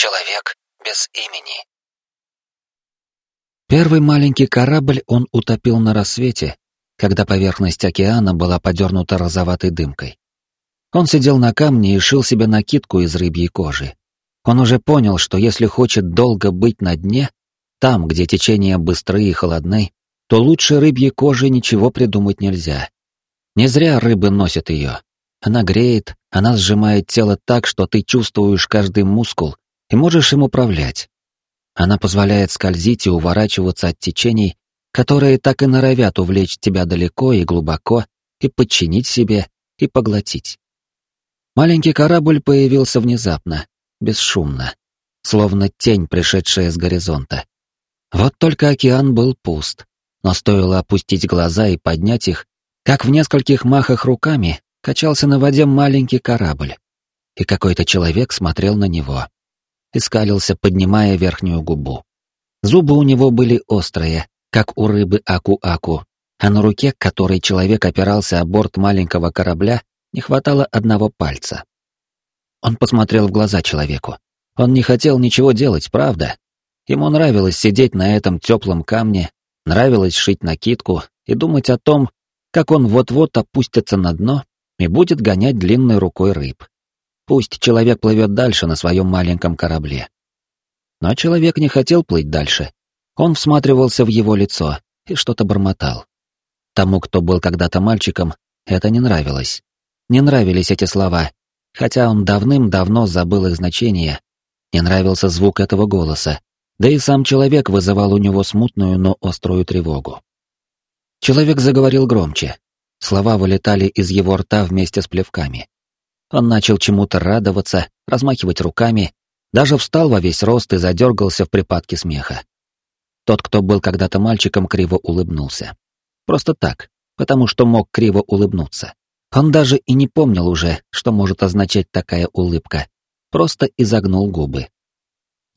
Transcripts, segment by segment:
Человек без имени. Первый маленький корабль он утопил на рассвете, когда поверхность океана была подернута розоватой дымкой. Он сидел на камне и шил себе накидку из рыбьей кожи. Он уже понял, что если хочет долго быть на дне, там, где течения быстрые и холодны, то лучше рыбьей кожи ничего придумать нельзя. Не зря рыбы носят ее. Она греет, она сжимает тело так, что ты чувствуешь каждый мускул и можешь им управлять. Она позволяет скользить и уворачиваться от течений, которые так и норовят увлечь тебя далеко и глубоко, и подчинить себе, и поглотить. Маленький корабль появился внезапно, бесшумно, словно тень, пришедшая с горизонта. Вот только океан был пуст, но стоило опустить глаза и поднять их, как в нескольких махах руками качался на воде маленький корабль, и какой-то человек смотрел на него. Искалился, поднимая верхнюю губу. Зубы у него были острые, как у рыбы аку-аку, а на руке, которой человек опирался о борт маленького корабля, не хватало одного пальца. Он посмотрел в глаза человеку. Он не хотел ничего делать, правда. Ему нравилось сидеть на этом теплом камне, нравилось шить накидку и думать о том, как он вот-вот опустится на дно и будет гонять длинной рукой рыб. Пусть человек плывет дальше на своем маленьком корабле. Но человек не хотел плыть дальше. Он всматривался в его лицо и что-то бормотал. Тому, кто был когда-то мальчиком, это не нравилось. Не нравились эти слова, хотя он давным-давно забыл их значение. Не нравился звук этого голоса, да и сам человек вызывал у него смутную, но острую тревогу. Человек заговорил громче. Слова вылетали из его рта вместе с плевками. Он начал чему-то радоваться, размахивать руками, даже встал во весь рост и задергался в припадке смеха. Тот, кто был когда-то мальчиком, криво улыбнулся. Просто так, потому что мог криво улыбнуться. Он даже и не помнил уже, что может означать такая улыбка. Просто изогнул губы.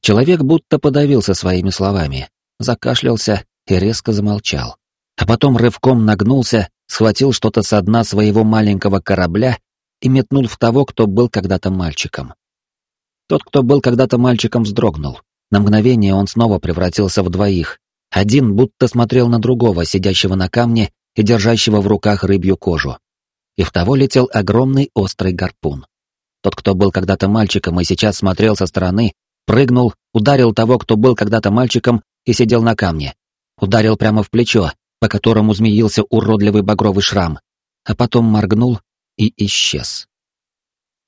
Человек будто подавился своими словами, закашлялся и резко замолчал. А потом рывком нагнулся, схватил что-то со дна своего маленького корабля и метнул в того, кто был когда-то мальчиком. Тот, кто был когда-то мальчиком, вздрогнул. На мгновение он снова превратился в двоих. Один будто смотрел на другого, сидящего на камне и держащего в руках рыбью кожу. И в того летел огромный острый гарпун. Тот, кто был когда-то мальчиком и сейчас смотрел со стороны, прыгнул, ударил того, кто был когда-то мальчиком и сидел на камне. Ударил прямо в плечо, по которому змеился уродливый багровый шрам, а потом моргнул и исчез.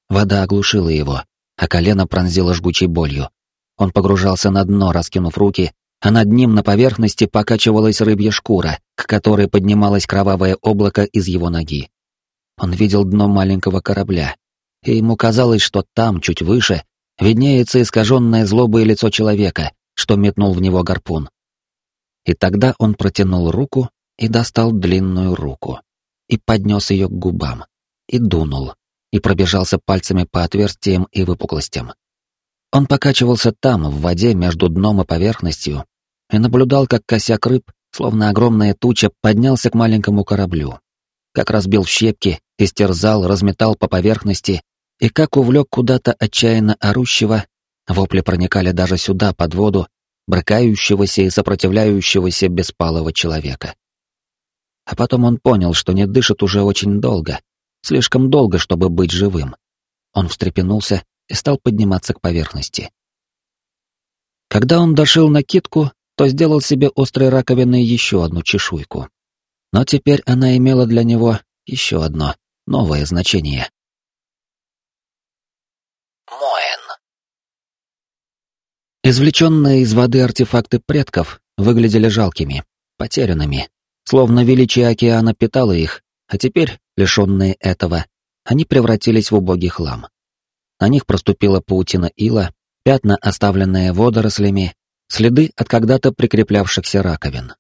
Вода оглушила его, а колено пронзило жгучей болью. Он погружался на дно, раскинув руки, а над ним на поверхности покачивалась рыбья шкура, к которой поднималось кровавое облако из его ноги. Он видел дно маленького корабля, и ему казалось, что там, чуть выше, виднеется искаженное злобое лицо человека, что метнул в него гарпун. И тогда он протянул руку и достал длинную руку, и поднес ее к губам, и дунул, и пробежался пальцами по отверстиям и выпуклостям. Он покачивался там, в воде между дном и поверхностью, и наблюдал, как косяк рыб, словно огромная туча, поднялся к маленькому кораблю, как разбил в щепки, истерзал, разметал по поверхности, и как увлек куда-то отчаянно орущего, вопли проникали даже сюда, под воду, брыкающегося и сопротивляющегося беспалого человека. А потом он понял, что не дышит уже очень долго, слишком долго, чтобы быть живым. Он встрепенулся и стал подниматься к поверхности. Когда он дошел на китку, то сделал себе острой раковиной еще одну чешуйку. Но теперь она имела для него еще одно, новое значение. Моэн. Извлеченные из воды артефакты предков выглядели жалкими, потерянными, словно величие океана питало их, а теперь, лишенные этого, они превратились в убогий хлам. На них проступила паутина ила, пятна, оставленные водорослями, следы от когда-то прикреплявшихся раковин.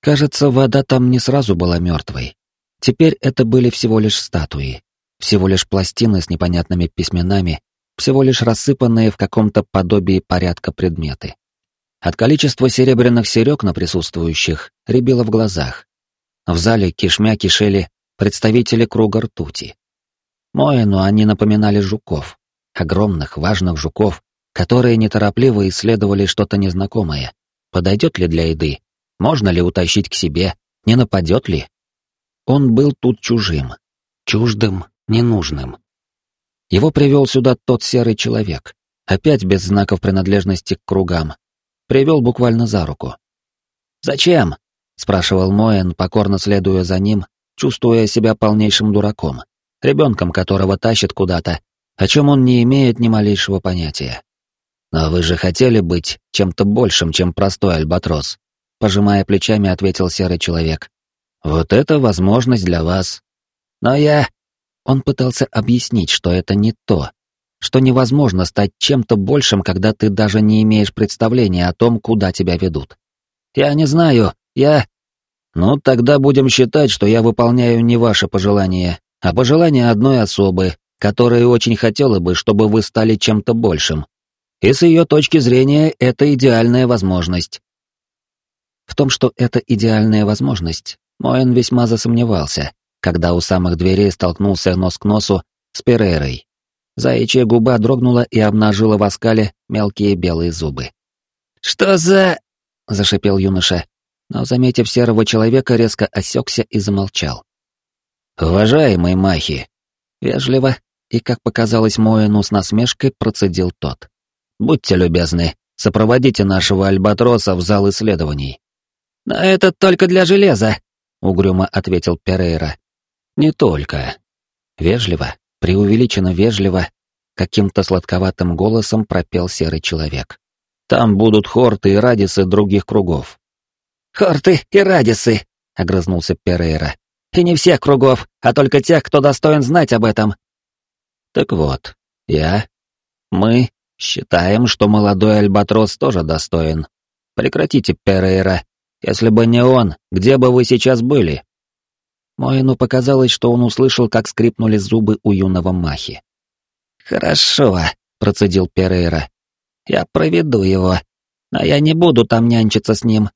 Кажется, вода там не сразу была мертвой. Теперь это были всего лишь статуи, всего лишь пластины с непонятными письменами, всего лишь рассыпанные в каком-то подобии порядка предметы. От количества серебряных серег на присутствующих рябило в глазах. В зале кишмя кишели представители круга ртути. Моину они напоминали жуков, огромных, важных жуков, которые неторопливо исследовали что-то незнакомое. Подойдет ли для еды? Можно ли утащить к себе? Не нападет ли? Он был тут чужим. Чуждым, ненужным. Его привел сюда тот серый человек, опять без знаков принадлежности к кругам. Привел буквально за руку. «Зачем?» — спрашивал Моэн, покорно следуя за ним, чувствуя себя полнейшим дураком, ребенком которого тащит куда-то, о чем он не имеет ни малейшего понятия. «Но вы же хотели быть чем-то большим, чем простой альбатрос», — пожимая плечами, ответил серый человек. «Вот это возможность для вас». «Но я...» Он пытался объяснить, что это не то, что невозможно стать чем-то большим, когда ты даже не имеешь представления о том, куда тебя ведут. «Я не знаю, я...» «Ну, тогда будем считать, что я выполняю не ваше пожелание, а пожелание одной особы, которая очень хотела бы, чтобы вы стали чем-то большим. И с ее точки зрения это идеальная возможность». В том, что это идеальная возможность, Моэн весьма засомневался, когда у самых дверей столкнулся нос к носу с Перейрой. Заячья губа дрогнула и обнажила в оскале мелкие белые зубы. «Что за...» — зашипел юноша, но, заметив серого человека, резко осекся и замолчал. «Уважаемый Махи!» Вежливо и, как показалось Моину с насмешкой, процедил тот. «Будьте любезны, сопроводите нашего альбатроса в зал исследований». «Но это только для железа», — угрюмо ответил Перейра. «Не только». Вежливо, преувеличенно вежливо, каким-то сладковатым голосом пропел серый человек. «Там будут хорты и радисы других кругов. «Хорты и радисы», — огрызнулся Перейра. «И не всех кругов, а только тех, кто достоин знать об этом». «Так вот, я, мы считаем, что молодой Альбатрос тоже достоин. Прекратите, Перейра. Если бы не он, где бы вы сейчас были?» Моину показалось, что он услышал, как скрипнули зубы у юного Махи. «Хорошо», — процедил Перейра. «Я проведу его, но я не буду там нянчиться с ним.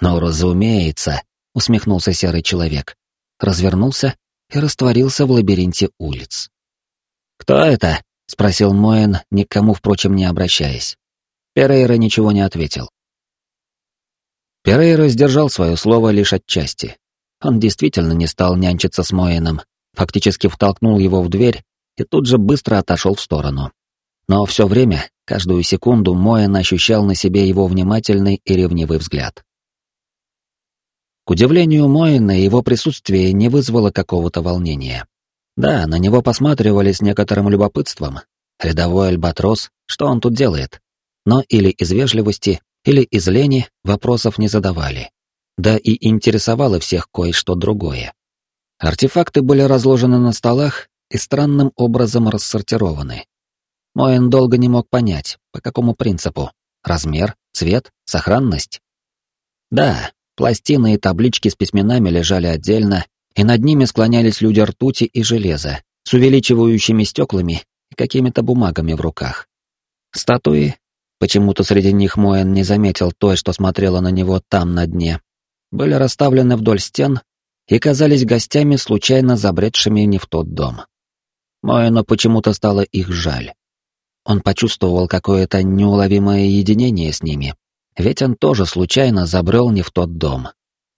«Ну, разумеется», — усмехнулся серый человек. Развернулся и растворился в лабиринте улиц. «Кто это?» — спросил Моэн, никому, впрочем, не обращаясь. Перейра ничего не ответил. Перейра сдержал свое слово лишь отчасти. Он действительно не стал нянчиться с Моэном, фактически втолкнул его в дверь и тут же быстро отошел в сторону. Но все время, каждую секунду, Моэн ощущал на себе его внимательный и ревнивый взгляд. К удивлению Моина, его присутствие не вызвало какого-то волнения. Да, на него посматривали с некоторым любопытством. Рядовой альбатрос, что он тут делает? Но или из вежливости, или из лени вопросов не задавали. Да и интересовало всех кое-что другое. Артефакты были разложены на столах и странным образом рассортированы. Моин долго не мог понять, по какому принципу. Размер, цвет, сохранность? Да, Пластины и таблички с письменами лежали отдельно, и над ними склонялись люди ртути и железа, с увеличивающими стеклами и какими-то бумагами в руках. Статуи, почему-то среди них Моэн не заметил той, что смотрела на него там на дне, были расставлены вдоль стен и казались гостями, случайно забредшими не в тот дом. Моэну почему-то стало их жаль. Он почувствовал какое-то неуловимое единение с ними, ведь он тоже случайно забрел не в тот дом.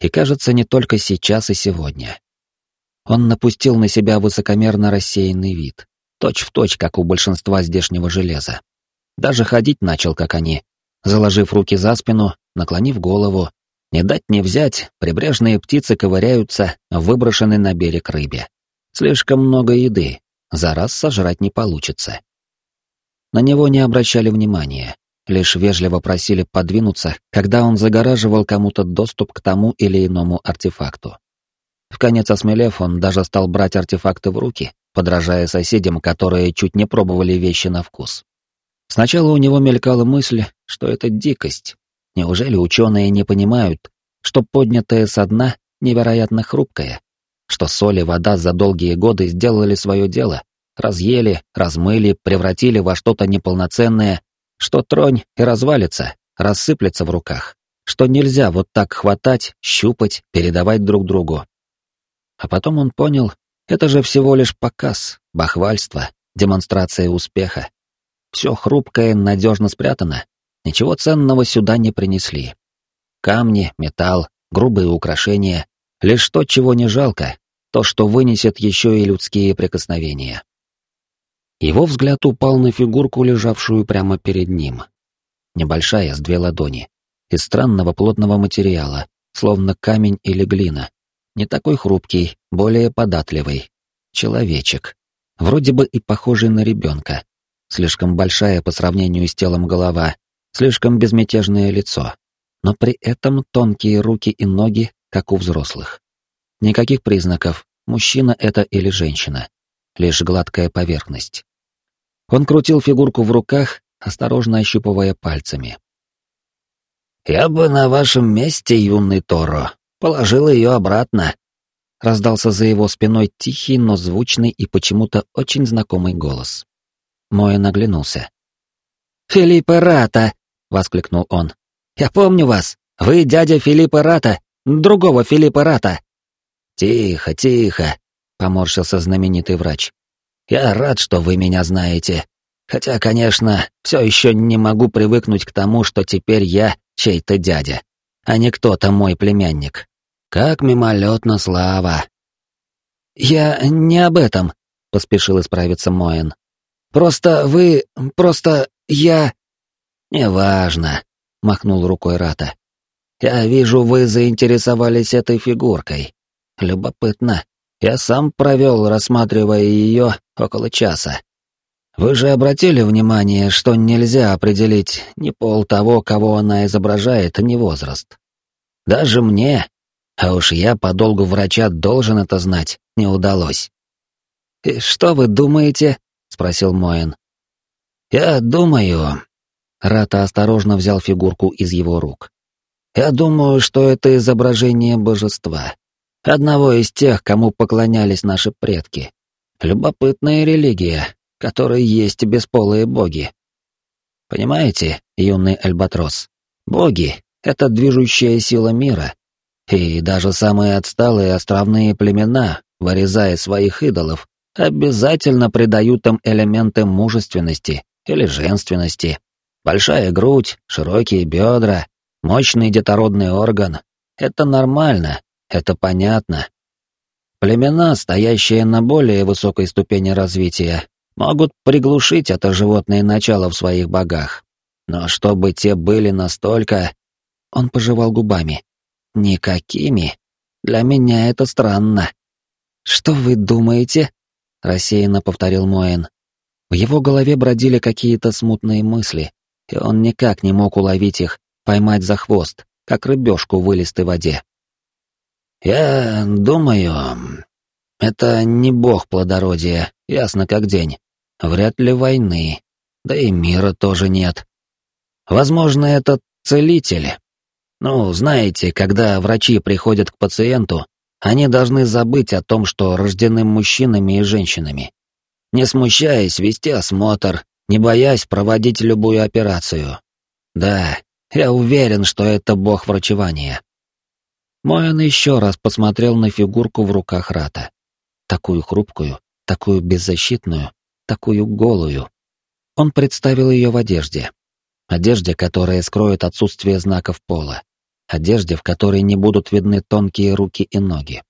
И кажется, не только сейчас и сегодня. Он напустил на себя высокомерно рассеянный вид, точь-в-точь, точь, как у большинства здешнего железа. Даже ходить начал, как они, заложив руки за спину, наклонив голову. Не дать не взять, прибрежные птицы ковыряются в выброшенной на берег рыбе. Слишком много еды, за раз сожрать не получится. На него не обращали внимания, лишь вежливо просили подвинуться, когда он загораживал кому-то доступ к тому или иному артефакту. В конец осмелев, он даже стал брать артефакты в руки, подражая соседям, которые чуть не пробовали вещи на вкус. Сначала у него мелькала мысль, что это дикость. Неужели ученые не понимают, что поднятое со дна невероятно хрупкое, что соль и вода за долгие годы сделали свое дело, разъели, размыли, превратили во что-то неполноценное что тронь и развалится, рассыплется в руках, что нельзя вот так хватать, щупать, передавать друг другу. А потом он понял, это же всего лишь показ, бахвальство, демонстрация успеха. Все хрупкое надежно спрятано. Ничего ценного сюда не принесли. Камни, металл, грубые украшения. Лишь то, чего не жалко, то, что вынесет еще и людские прикосновения. Его взгляд упал на фигурку, лежавшую прямо перед ним. Небольшая, с две ладони. Из странного плотного материала, словно камень или глина. Не такой хрупкий, более податливый. Человечек. Вроде бы и похожий на ребенка. Слишком большая по сравнению с телом голова, слишком безмятежное лицо. Но при этом тонкие руки и ноги, как у взрослых. Никаких признаков, мужчина это или женщина. Лишь гладкая поверхность. Он крутил фигурку в руках, осторожно ощупывая пальцами. «Я бы на вашем месте, юный Торо, положил ее обратно», раздался за его спиной тихий, но звучный и почему-то очень знакомый голос. Моя наглянулся. «Филиппе Рата!» — воскликнул он. «Я помню вас! Вы дядя Филиппа Рата, другого Филиппа Рата!» «Тихо, тихо!» — поморщился знаменитый врач. «Я рад, что вы меня знаете. Хотя, конечно, все еще не могу привыкнуть к тому, что теперь я чей-то дядя, а не кто-то мой племянник. Как мимолетно слава!» «Я не об этом», — поспешил исправиться Моэн. «Просто вы... просто я...» «Неважно», — махнул рукой Рата. «Я вижу, вы заинтересовались этой фигуркой. Любопытно. Я сам провел, рассматривая ее, около часа. Вы же обратили внимание, что нельзя определить ни пол того, кого она изображает, ни возраст. Даже мне, а уж я по долгу врача должен это знать, не удалось. «И что вы думаете?» — спросил Моин. «Я думаю...» Рата осторожно взял фигурку из его рук. «Я думаю, что это изображение божества одного из тех, кому поклонялись наши предки. Любопытная религия, которой есть бесполые боги. Понимаете, юный альбатрос, боги — это движущая сила мира, и даже самые отсталые островные племена, вырезая своих идолов, обязательно придают им элементы мужественности или женственности. Большая грудь, широкие бедра, мощный детородный орган — это нормально, это понятно. Племена, стоящие на более высокой ступени развития, могут приглушить это животное начало в своих богах. Но чтобы те были настолько... Он пожевал губами. Никакими. Для меня это странно. Что вы думаете? Рассеянно повторил Моэн. В его голове бродили какие-то смутные мысли, и он никак не мог уловить их, поймать за хвост, как рыбешку в вылистой воде. «Я думаю, это не бог плодородия, ясно как день. Вряд ли войны, да и мира тоже нет. Возможно, это целитель. Ну, знаете, когда врачи приходят к пациенту, они должны забыть о том, что рождены мужчинами и женщинами. Не смущаясь, вести осмотр, не боясь проводить любую операцию. Да, я уверен, что это бог врачевания. Моэн еще раз посмотрел на фигурку в руках Рата. Такую хрупкую, такую беззащитную, такую голую. Он представил ее в одежде. Одежде, которая скроет отсутствие знаков пола. Одежде, в которой не будут видны тонкие руки и ноги.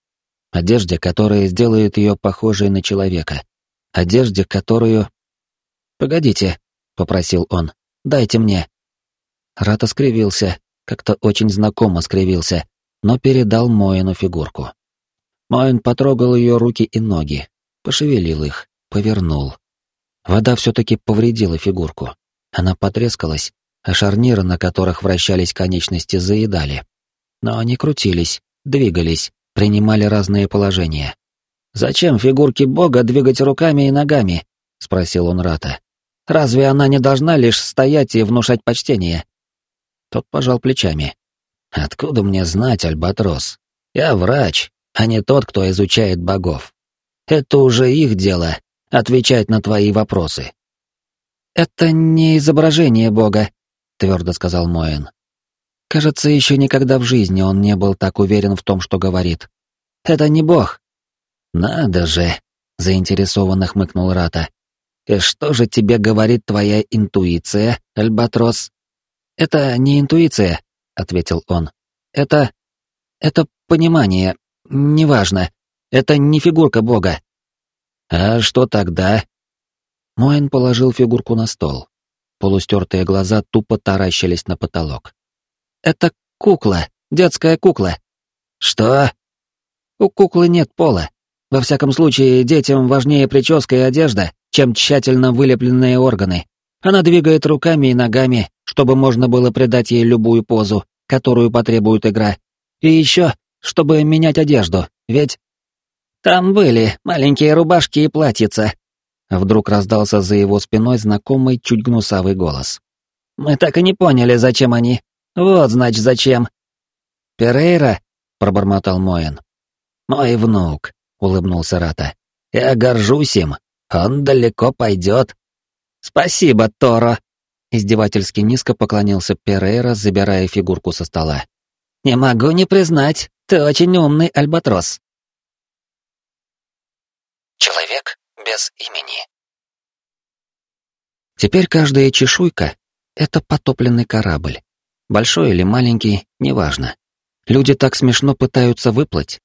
Одежде, которая сделает ее похожей на человека. Одежде, которую... «Погодите», — попросил он, — «дайте мне». Рата скривился, как-то очень знакомо скривился, но передал Моину фигурку. Моин потрогал ее руки и ноги, пошевелил их, повернул. Вода все-таки повредила фигурку. Она потрескалась, а шарниры, на которых вращались конечности, заедали. Но они крутились, двигались, принимали разные положения. «Зачем фигурке бога двигать руками и ногами?» — спросил он Рата. «Разве она не должна лишь стоять и внушать почтение?» Тот пожал плечами. Откуда мне знать, Альбатрос? Я врач, а не тот, кто изучает богов. Это уже их дело — отвечать на твои вопросы. «Это не изображение бога», — твердо сказал Моэн. Кажется, еще никогда в жизни он не был так уверен в том, что говорит. «Это не бог». «Надо же», — заинтересованно хмыкнул Рата. И что же тебе говорит твоя интуиция, Альбатрос? Это не интуиция, ответил он. Это... это понимание. Неважно. Это не фигурка бога. А что тогда? Моэн положил фигурку на стол. Полустертые глаза тупо таращились на потолок. Это кукла, детская кукла. Что? У куклы нет пола. Во всяком случае, детям важнее прическа и одежда, чем тщательно вылепленные органы. Она двигает руками и ногами, чтобы можно было придать ей любую позу, которую потребует игра. И еще, чтобы менять одежду, ведь... Там были маленькие рубашки и платьица. Вдруг раздался за его спиной знакомый чуть гнусавый голос. Мы так и не поняли, зачем они. Вот, значит, зачем. Перейра, пробормотал Моэн. Мой внук, улыбнулся Рата. Я горжусь им. Он далеко пойдет. Спасибо, Торо. Издевательски низко поклонился Перейра, забирая фигурку со стола. Не могу не признать, ты очень умный альбатрос. Человек без имени. Теперь каждая чешуйка — это потопленный корабль. Большой или маленький, неважно. Люди так смешно пытаются выплыть.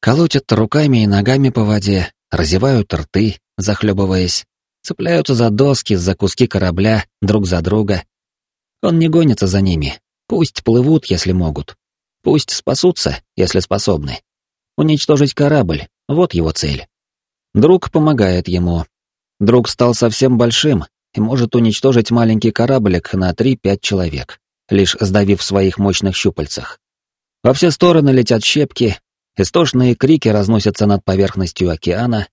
Колотят руками и ногами по воде, разевают рты, захлебываясь, цепляются за доски, за куски корабля, друг за друга. Он не гонится за ними. Пусть плывут, если могут. Пусть спасутся, если способны. Уничтожить корабль — вот его цель. Друг помогает ему. Друг стал совсем большим и может уничтожить маленький кораблик на 3-5 человек, лишь сдавив в своих мощных щупальцах. Во все стороны летят щепки, истошные крики разносятся над поверхностью океана,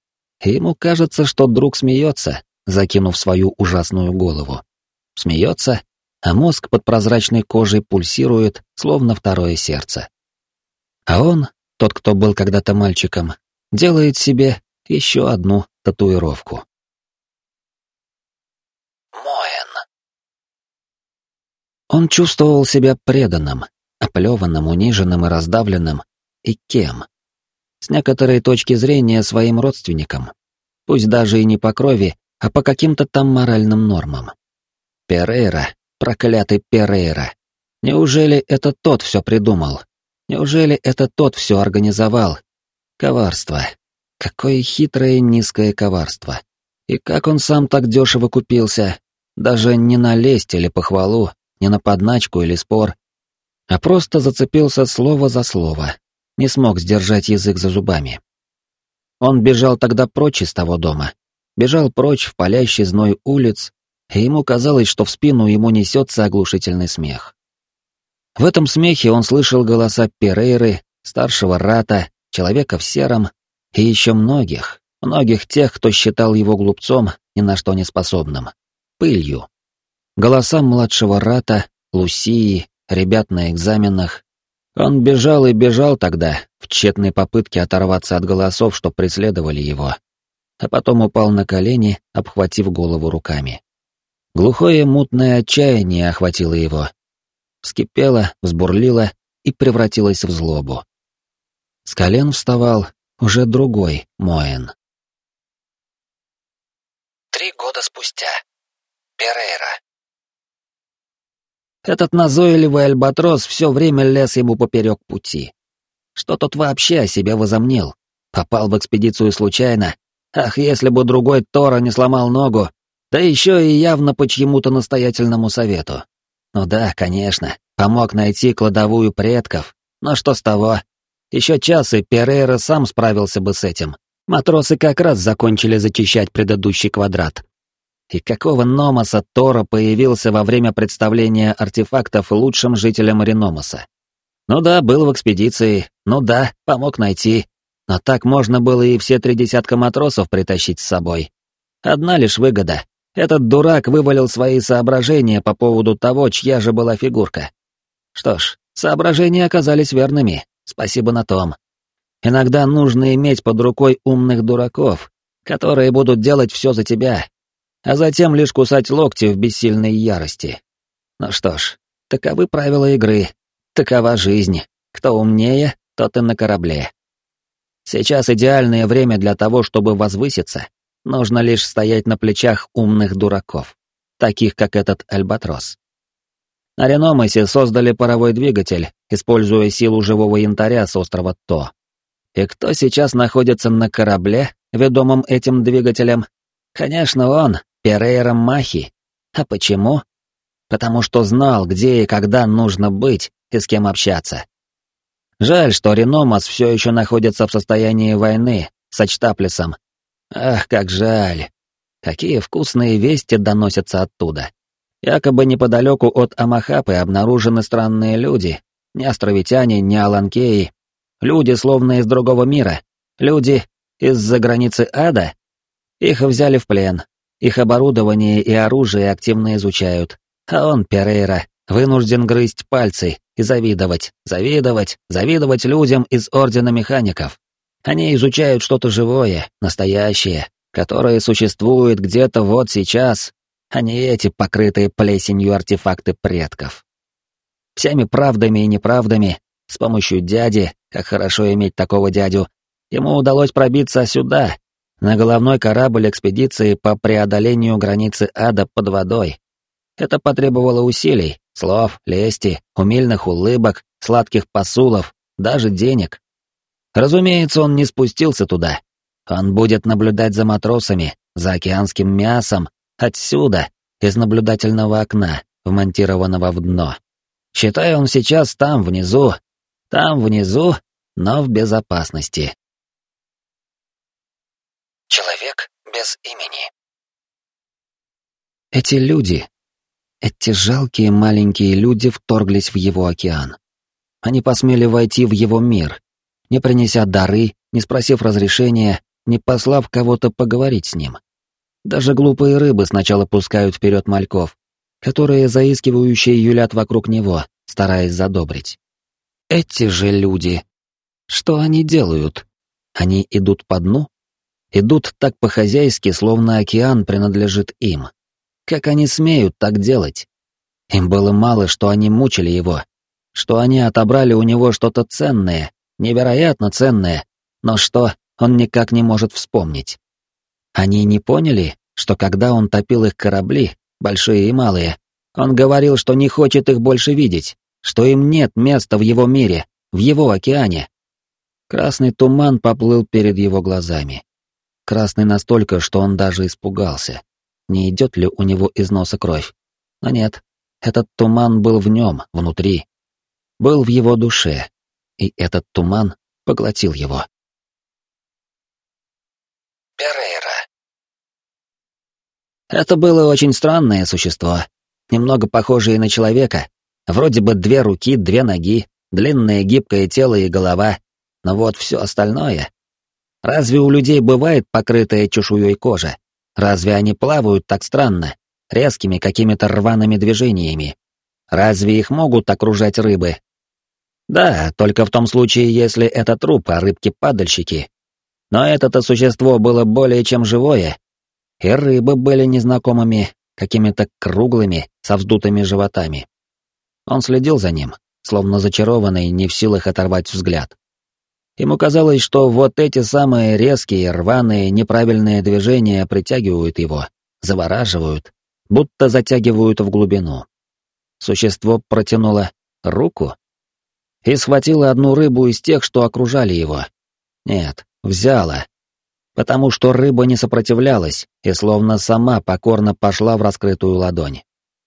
ему кажется, что друг смеется, закинув свою ужасную голову. Смеется, а мозг под прозрачной кожей пульсирует, словно второе сердце. А он, тот, кто был когда-то мальчиком, делает себе еще одну татуировку. Моэн. Он чувствовал себя преданным, оплеванным, униженным и раздавленным. И кем? С некоторой точки зрения своим родственникам. Пусть даже и не по крови, а по каким-то там моральным нормам. Перейра, проклятый Перейра. Неужели это тот все придумал? Неужели это тот все организовал? Коварство, Какое хитрое низкое коварство. И как он сам так дешево купился, даже не на лесть или похвалу, не на подначку или спор, а просто зацепился слово за слово, не смог сдержать язык за зубами. Он бежал тогда прочь из того дома, бежал прочь в палящий зной улиц, и ему казалось, что в спину ему несется оглушительный смех. В этом смехе он слышал голоса Перейры, старшего Рата, человека в сером, и еще многих, многих тех, кто считал его глупцом, ни на что не способным. Пылью. Голосам младшего Рата, Лусии, ребят на экзаменах. Он бежал и бежал тогда, в тщетной попытке оторваться от голосов, что преследовали его. А потом упал на колени, обхватив голову руками. Глухое мутное отчаяние охватило его. Вскипело, взбурлило и превратилось в злобу. С колен вставал, уже другой Моэн. Три года спустя. Перейра. Этот назойливый альбатрос все время лез ему поперек пути. Что тот вообще о себе возомнил? Попал в экспедицию случайно? Ах, если бы другой Тора не сломал ногу, да еще и явно по чьему-то настоятельному совету. Ну да, конечно, помог найти кладовую предков, но что с того? Еще час, и Перейра сам справился бы с этим. Матросы как раз закончили зачищать предыдущий квадрат. И какого Номоса Тора появился во время представления артефактов лучшим жителям Реномоса? Ну да, был в экспедиции, ну да, помог найти. Но так можно было и все три десятка матросов притащить с собой. Одна лишь выгода. Этот дурак вывалил свои соображения по поводу того, чья же была фигурка. Что ж, соображения оказались верными. Спасибо на том. Иногда нужно иметь под рукой умных дураков, которые будут делать все за тебя, а затем лишь кусать локти в бессильной ярости. Ну что ж, таковы правила игры, такова жизнь. Кто умнее, тот и на корабле. Сейчас идеальное время для того, чтобы возвыситься, нужно лишь стоять на плечах умных дураков, таких как этот альбатрос. На Реномасе создали паровой двигатель, используя силу живого янтаря с острова То. И кто сейчас находится на корабле, ведомом этим двигателем? Конечно, он, Перейра Махи. А почему? Потому что знал, где и когда нужно быть и с кем общаться. Жаль, что Реномас все еще находится в состоянии войны с Ачтаплесом. Ах, как жаль. Какие вкусные вести доносятся оттуда. Якобы неподалеку от Амахапы обнаружены странные люди. Не островитяне, не аланкеи. Люди, словно из другого мира. Люди из-за границы ада. Их взяли в плен. Их оборудование и оружие активно изучают. А он, Перейра, вынужден грызть пальцы и завидовать, завидовать, завидовать людям из Ордена Механиков. Они изучают что-то живое, настоящее, которое существует где-то вот сейчас, а не эти покрытые плесенью артефакты предков. Всеми правдами и неправдами, с помощью дяди, как хорошо иметь такого дядю, ему удалось пробиться сюда, на головной корабль экспедиции по преодолению границы ада под водой. Это потребовало усилий, слов, лести, умильных улыбок, сладких посулов, даже денег. Разумеется, он не спустился туда. Он будет наблюдать за матросами, за океанским мясом, Отсюда, из наблюдательного окна, вмонтированного в дно. Считай, он сейчас там, внизу. Там, внизу, но в безопасности. Человек без имени. Эти люди, эти жалкие маленькие люди вторглись в его океан. Они посмели войти в его мир, не принеся дары, не спросив разрешения, не послав кого-то поговорить с ним. Даже глупые рыбы сначала пускают вперед мальков, которые заискивающие юлят вокруг него, стараясь задобрить. Эти же люди. Что они делают? Они идут по дну? Идут так по-хозяйски, словно океан принадлежит им. Как они смеют так делать? Им было мало, что они мучили его, что они отобрали у него что-то ценное, невероятно ценное, но что он никак не может вспомнить. Они не поняли, что когда он топил их корабли, большие и малые, он говорил, что не хочет их больше видеть, что им нет места в его мире, в его океане. Красный туман поплыл перед его глазами. Красный настолько, что он даже испугался. Не идет ли у него из носа кровь? Но нет, этот туман был в нем, внутри. Был в его душе, и этот туман поглотил его. Перейра. Это было очень странное существо, немного похожее на человека. Вроде бы две руки, две ноги, длинное гибкое тело и голова. Но вот все остальное. Разве у людей бывает покрытая чешуей кожа? Разве они плавают так странно, резкими какими-то рваными движениями? Разве их могут окружать рыбы? Да, только в том случае, если это труп, а рыбки-падальщики. Но это-то существо было более чем живое, и рыбы были незнакомыми, какими-то круглыми, со вздутыми животами. Он следил за ним, словно зачарованный, не в силах оторвать взгляд. Ему казалось, что вот эти самые резкие, рваные, неправильные движения притягивают его, завораживают, будто затягивают в глубину. Существо протянуло руку и схватило одну рыбу из тех, что окружали его. Нет, взяло, потому что рыба не сопротивлялась и словно сама покорно пошла в раскрытую ладонь.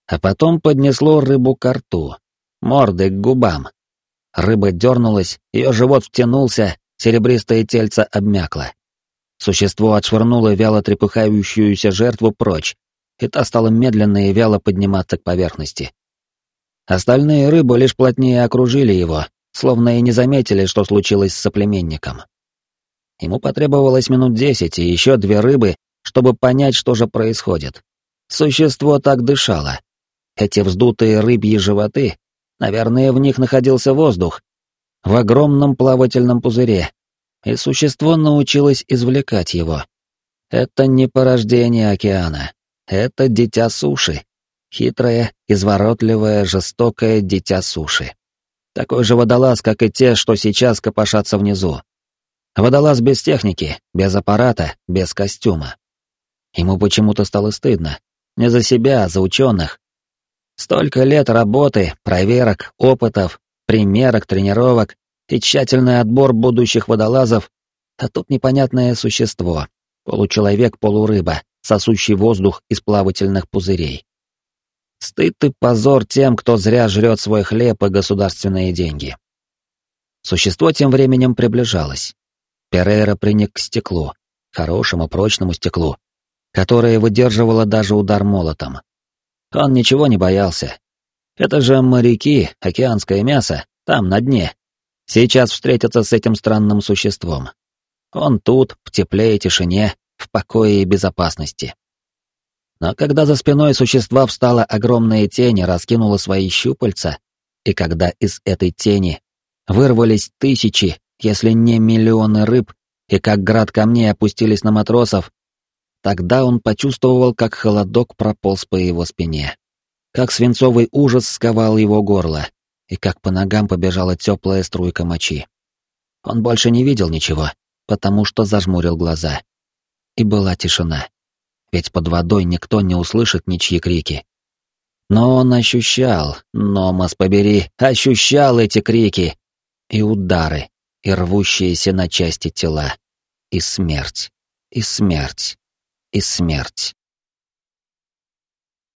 А потом поднесло рыбу к рту, мордой к губам. Рыба дернулась, ее живот втянулся, серебристое тельце обмякло. Существо отшвырнуло вяло трепыхающуюся жертву прочь, и та стала медленно и вяло подниматься к поверхности. Остальные рыбы лишь плотнее окружили его, словно и не заметили, что случилось с соплеменником. Ему потребовалось минут десять и еще две рыбы, чтобы понять, что же происходит. Существо так дышало. Эти вздутые рыбьи животы, наверное, в них находился воздух, в огромном плавательном пузыре, и существо научилось извлекать его. Это не порождение океана, это дитя суши. Хитрое, изворотливое, жестокое дитя суши. Такой же водолаз, как и те, что сейчас копошатся внизу. Водолаз без техники, без аппарата, без костюма. Ему почему-то стало стыдно. Не за себя, а за ученых. Столько лет работы, проверок, опытов, примерок, тренировок и тщательный отбор будущих водолазов, а тут непонятное существо, получеловек-полурыба, сосущий воздух из плавательных пузырей. Стыд и позор тем, кто зря жрет свой хлеб и государственные деньги. Существо тем временем приближалось. Перейра приник к стеклу, хорошему прочному стеклу, которое выдерживало даже удар молотом. Он ничего не боялся. Это же моряки, океанское мясо, там, на дне. Сейчас встретятся с этим странным существом. Он тут, в тепле и тишине, в покое и безопасности. Но когда за спиной существа встала огромная тень и раскинула свои щупальца, и когда из этой тени вырвались тысячи, если не миллионы рыб, и как град камней опустились на матросов, тогда он почувствовал, как холодок прополз по его спине, как свинцовый ужас сковал его горло, и как по ногам побежала теплая струйка мочи. Он больше не видел ничего, потому что зажмурил глаза. И была тишина. Ведь под водой никто не услышит ничьи крики. Но он ощущал, Номас побери, ощущал эти крики, и удары, и рвущиеся на части тела, и смерть, и смерть, и смерть.